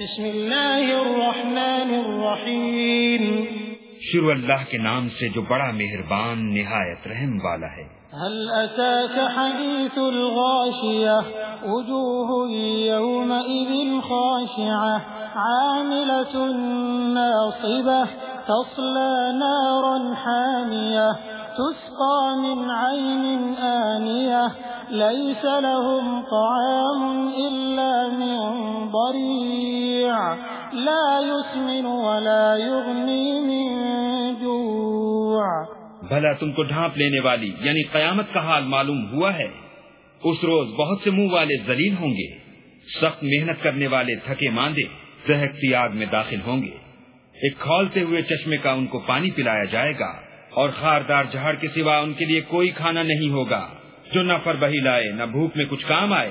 بسم الله الرحمن الرحيم شروع اللہ کے نام سے جو بڑا مہربان نہایت رحم والا ہے۔ هل أتاك حديث الغاشية؟ وجوه يومئذ خاشعة عاملة ناصبة تصلى نارا حامية تسقى من عين آنية ليس لهم طعام إلا من ضريع. لا يسمن ولا يغني من جوع۔ بھلا تم کو ڈھانپ لینے والی یعنی قیامت کا حال معلوم ہوا ہے۔ اس روز بہت سے منہ والے ذلیل ہوں گے۔ سخت محنت کرنے والے تھکے ماندے سہکتی آگ میں داخل ہوں گے۔ ایک کھولتے ہوئے چشمے کا ان کو پانی پلایا جائے گا۔ اور خاردار جہاڑ کے سوا ان کے لیے کوئی کھانا نہیں ہوگا۔ جو نہ فر بہی لائے نہ بھوک میں کچھ کام آئے۔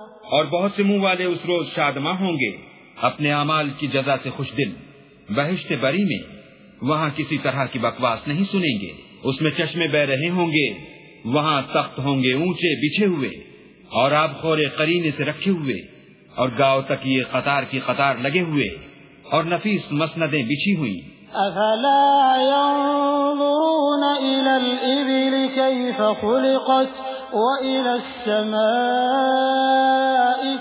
اور بہت سے منہ والے اس روز شادماں ہوں گے۔ اپنے اعمال کی جزا سے خوش دل۔ بہشت بری میں۔ وہاں کسی طرح کی بکواس نہیں سنیں گے۔ اس میں چشمے بہ رہے ہوں گے۔ وہاں تخت ہوں گے اونچے بچھے ہوئے۔ اور آپ خورے قرینے سے رکھے ہوئے۔ اور گاؤں تک یہ قطار کی قطار لگے ہوئے۔ اور نفیس مسندیں بچھی ہوئی أفلا ينظرون إلى الإبل كيف خلقت وإلى السماء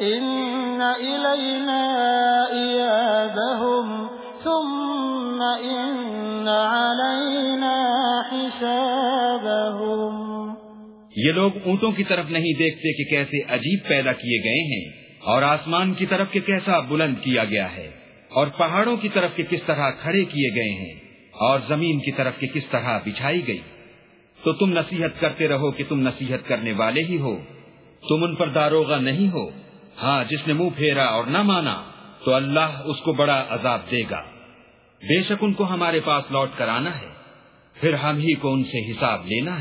إن إلينا إيابهم ثم إن علينا حسابهم یہ لوگ اونٹوں کی طرف نہیں دیکھتے کہ کیسے عجیب پیدا کیے گئے ہیں اور آسمان کی طرف کے کیسا بلند کیا گیا ہے اور پہاڑوں کی طرف کے کس طرح کھڑے کیے گئے ہیں اور زمین کی طرف کے کس طرح بچھائی گئی۔ تو تم نصیحت کرتے رہو کہ تم نصیحت کرنے والے ہی ہو۔ تم ان پر داروغہ نہیں ہو۔ ہاں جس نے منہ پھیرا اور نہ مانا، تو اللہ اس کو بڑا عذاب دے گا۔ بے شک ان کو ہمارے پاس لوٹ کر آنا ہے، پھر ہم ہی کو ان سے حساب لینا ہے۔